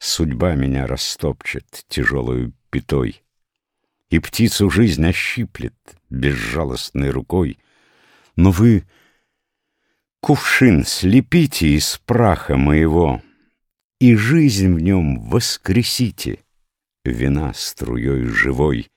Судьба меня растопчет тяжелую пятой, И птицу жизнь ощиплет безжалостной рукой. Но вы кувшин слепите из праха моего, И жизнь в нем воскресите, Вина струей живой.